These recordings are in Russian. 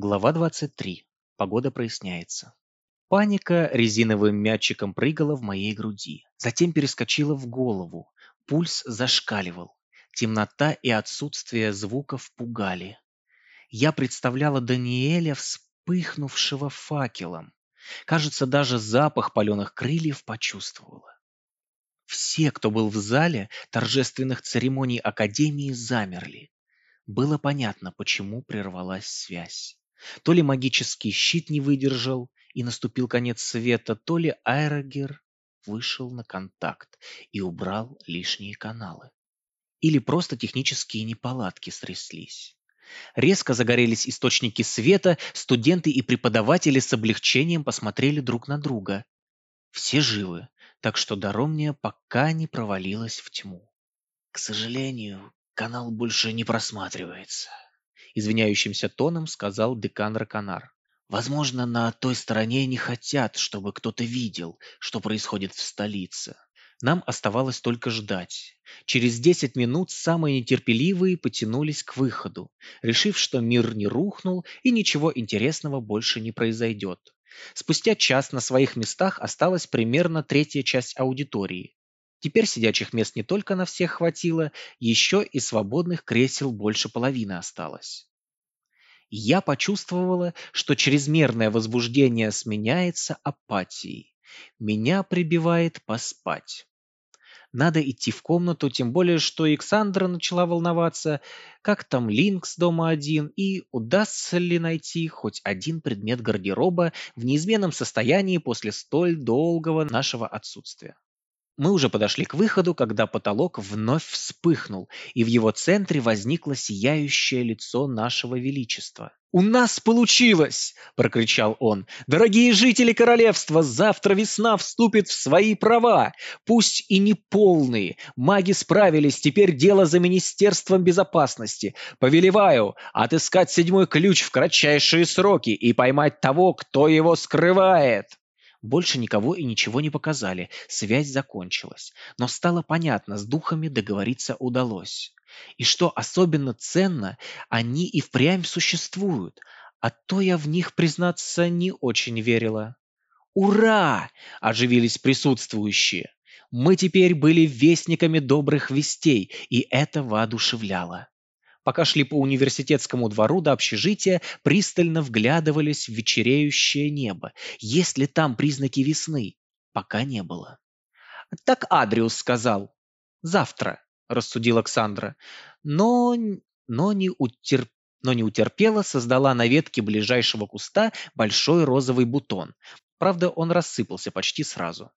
Глава 23. Погода проясняется. Паника резиновым мячиком прыгала в моей груди, затем перескочила в голову. Пульс зашкаливал. Темнота и отсутствие звуков пугали. Я представляла Даниэля, вспыхнувшего факелом. Кажется, даже запах паленых крыльев почувствовала. Все, кто был в зале торжественных церемоний Академии, замерли. Было понятно, почему прервалась связь. То ли магический щит не выдержал и наступил конец света, то ли аэрогер вышел на контакт и убрал лишние каналы. Или просто технические неполадки стряслись. Резко загорелись источники света, студенты и преподаватели с облегчением посмотрели друг на друга. Все живы, так что Даромния пока не провалилась в тьму. К сожалению, канал больше не просматривается извиняющимся тоном сказал декан Раканар. Возможно, на той стороне не хотят, чтобы кто-то видел, что происходит в столице. Нам оставалось только ждать. Через десять минут самые нетерпеливые потянулись к выходу, решив, что мир не рухнул и ничего интересного больше не произойдет. Спустя час на своих местах осталась примерно третья часть аудитории. Теперь сидячих мест не только на всех хватило, еще и свободных кресел больше половины осталось. Я почувствовала, что чрезмерное возбуждение сменяется апатией. Меня прибивает поспать. Надо идти в комнату, тем более, что Александра начала волноваться, как там Линкс дома один, и удастся ли найти хоть один предмет гардероба в неизменном состоянии после столь долгого нашего отсутствия. Мы уже подошли к выходу, когда потолок вновь вспыхнул, и в его центре возникло сияющее лицо нашего величества. «У нас получилось!» – прокричал он. «Дорогие жители королевства, завтра весна вступит в свои права, пусть и не полные. Маги справились, теперь дело за Министерством безопасности. Повелеваю отыскать седьмой ключ в кратчайшие сроки и поймать того, кто его скрывает!» Больше никого и ничего не показали, связь закончилась. Но стало понятно, с духами договориться удалось. И что особенно ценно, они и впрямь существуют, а то я в них, признаться, не очень верила. «Ура!» – оживились присутствующие. Мы теперь были вестниками добрых вестей, и это воодушевляло. Пока шли по университетскому двору до общежития, пристально вглядывались в вечереющее небо. Есть ли там признаки весны? Пока не было. «Так Адриус сказал. Завтра», — рассудил Оксандра. Но, но, не утер... но не утерпела, создала на ветке ближайшего куста большой розовый бутон. Правда, он рассыпался почти сразу.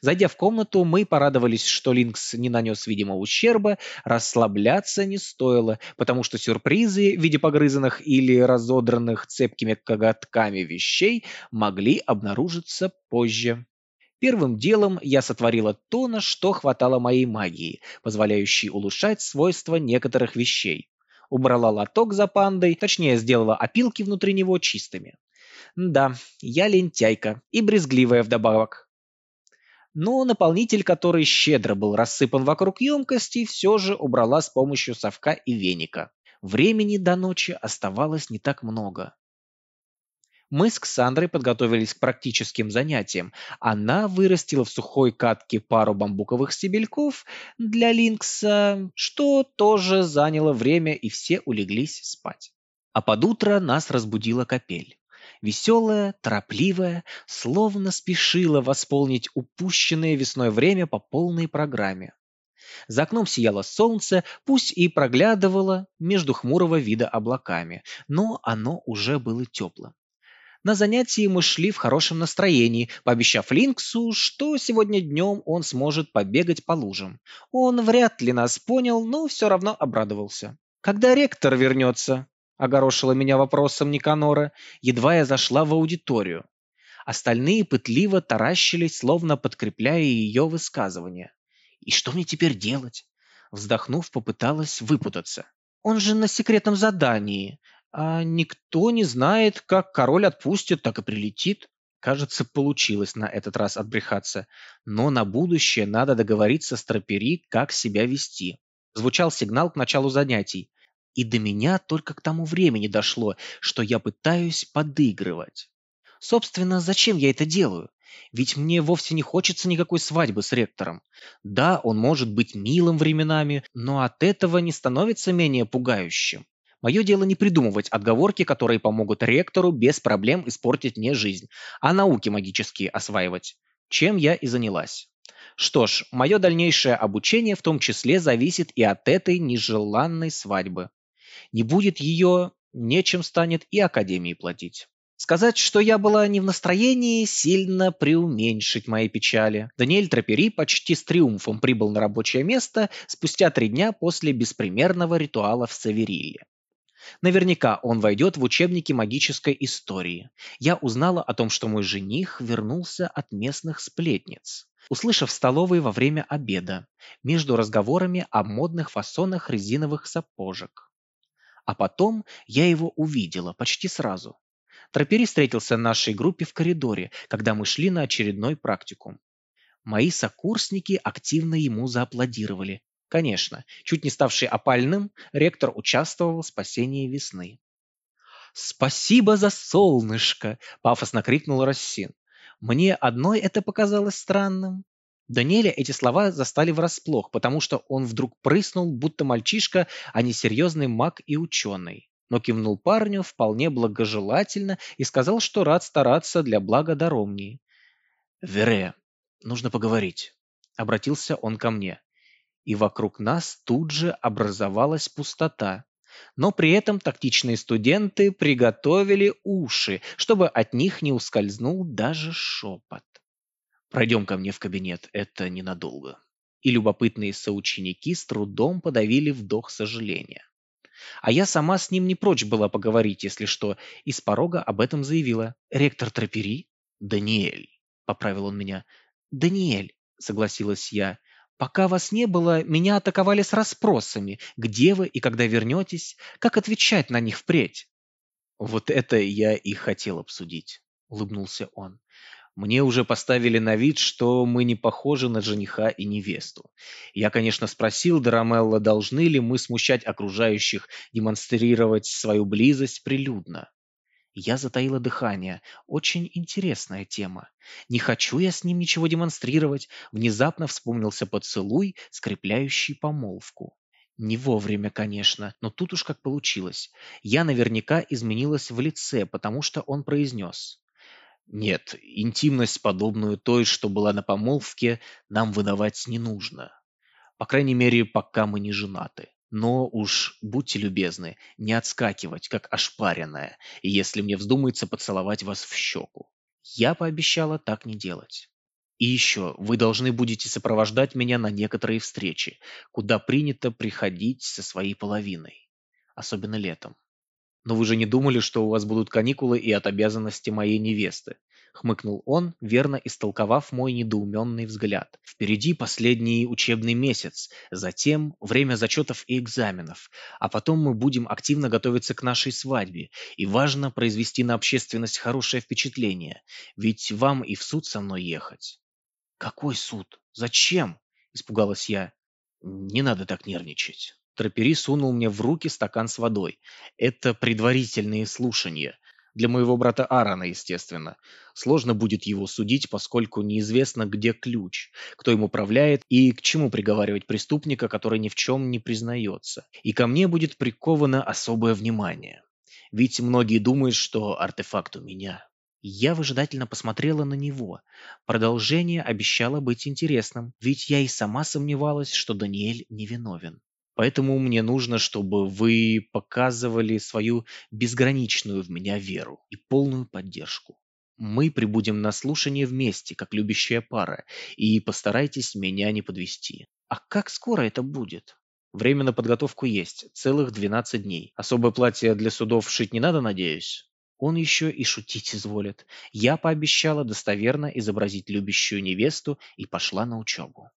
Зайдя в комнату, мы порадовались, что Линкс не нанес видимого ущерба, расслабляться не стоило, потому что сюрпризы в виде погрызанных или разодранных цепкими коготками вещей могли обнаружиться позже. Первым делом я сотворила то, на что хватало моей магии, позволяющей улучшать свойства некоторых вещей. Убрала лоток за пандой, точнее сделала опилки внутри него чистыми. Да, я лентяйка и брезгливая вдобавок но наполнитель, который щедро был рассыпан вокруг емкости, все же убрала с помощью совка и веника. Времени до ночи оставалось не так много. Мы с Ксандрой подготовились к практическим занятиям. Она вырастила в сухой катке пару бамбуковых стебельков для Линкса, что тоже заняло время, и все улеглись спать. А под утро нас разбудила капель веселая, торопливая, словно спешила восполнить упущенное весной время по полной программе. За окном сияло солнце, пусть и проглядывало между хмурого вида облаками, но оно уже было теплым. На занятии мы шли в хорошем настроении, пообещав Линксу, что сегодня днем он сможет побегать по лужам. Он вряд ли нас понял, но все равно обрадовался. «Когда ректор вернется?» — огорошила меня вопросом Никанора, едва я зашла в аудиторию. Остальные пытливо таращились, словно подкрепляя ее высказывание. «И что мне теперь делать?» Вздохнув, попыталась выпутаться. «Он же на секретном задании, а никто не знает, как король отпустит, так и прилетит». Кажется, получилось на этот раз отбрехаться, но на будущее надо договориться с Тропери, как себя вести. Звучал сигнал к началу занятий. И до меня только к тому времени дошло, что я пытаюсь подыгрывать. Собственно, зачем я это делаю? Ведь мне вовсе не хочется никакой свадьбы с ректором. Да, он может быть милым временами, но от этого не становится менее пугающим. Мое дело не придумывать отговорки, которые помогут ректору без проблем испортить мне жизнь, а науки магические осваивать. Чем я и занялась. Что ж, мое дальнейшее обучение в том числе зависит и от этой нежеланной свадьбы. Не будет ее, нечем станет и Академии платить. Сказать, что я была не в настроении, сильно преуменьшить мои печали. Даниэль Трапери почти с триумфом прибыл на рабочее место спустя три дня после беспримерного ритуала в Савериле. Наверняка он войдет в учебники магической истории. Я узнала о том, что мой жених вернулся от местных сплетниц. Услышав в столовой во время обеда, между разговорами о модных фасонах резиновых сапожек. А потом я его увидела почти сразу. Трапери встретился нашей группе в коридоре, когда мы шли на очередной практикум. Мои сокурсники активно ему зааплодировали. Конечно, чуть не ставший опальным, ректор участвовал в спасении весны. «Спасибо за солнышко!» – пафосно крикнул Рассин. «Мне одной это показалось странным». Даниэля эти слова застали врасплох, потому что он вдруг прыснул, будто мальчишка, а не серьезный маг и ученый но кивнул парню вполне благожелательно и сказал, что рад стараться для блага Даромнии. «Вере, нужно поговорить», — обратился он ко мне. И вокруг нас тут же образовалась пустота. Но при этом тактичные студенты приготовили уши, чтобы от них не ускользнул даже шепот. «Пройдем ко мне в кабинет, это ненадолго». И любопытные соученики с трудом подавили вдох сожаления. А я сама с ним не прочь была поговорить, если что, и с порога об этом заявила. «Ректор Трапери?» «Даниэль», — поправил он меня. «Даниэль», — согласилась я. «Пока вас не было, меня атаковали с расспросами. Где вы и когда вернетесь? Как отвечать на них впредь?» «Вот это я и хотел обсудить», — улыбнулся он. Мне уже поставили на вид, что мы не похожи на жениха и невесту. Я, конечно, спросил Дарамелла, должны ли мы смущать окружающих, демонстрировать свою близость прилюдно. Я затаила дыхание. Очень интересная тема. Не хочу я с ним ничего демонстрировать. Внезапно вспомнился поцелуй, скрепляющий помолвку. Не вовремя, конечно, но тут уж как получилось. Я наверняка изменилась в лице, потому что он произнес. Нет, интимность, подобную той, что была на помолвке, нам выдавать не нужно. По крайней мере, пока мы не женаты. Но уж будьте любезны, не отскакивать, как ошпаренная, если мне вздумается поцеловать вас в щеку. Я пообещала так не делать. И еще, вы должны будете сопровождать меня на некоторые встречи, куда принято приходить со своей половиной. Особенно летом. «Но вы же не думали, что у вас будут каникулы и от обязанности моей невесты?» — хмыкнул он, верно истолковав мой недоуменный взгляд. «Впереди последний учебный месяц, затем время зачетов и экзаменов, а потом мы будем активно готовиться к нашей свадьбе, и важно произвести на общественность хорошее впечатление, ведь вам и в суд со мной ехать». «Какой суд? Зачем?» — испугалась я. «Не надо так нервничать». Трапери сунул мне в руки стакан с водой. Это предварительные слушания. Для моего брата Аарона, естественно. Сложно будет его судить, поскольку неизвестно, где ключ, кто им управляет и к чему приговаривать преступника, который ни в чем не признается. И ко мне будет приковано особое внимание. Ведь многие думают, что артефакт у меня. Я выжидательно посмотрела на него. Продолжение обещало быть интересным, ведь я и сама сомневалась, что Даниэль невиновен. Поэтому мне нужно, чтобы вы показывали свою безграничную в меня веру и полную поддержку. Мы прибудем на слушание вместе, как любящая пара, и постарайтесь меня не подвести. А как скоро это будет? Время на подготовку есть, целых 12 дней. Особое платье для судов шить не надо, надеюсь? Он еще и шутить изволит. Я пообещала достоверно изобразить любящую невесту и пошла на учебу.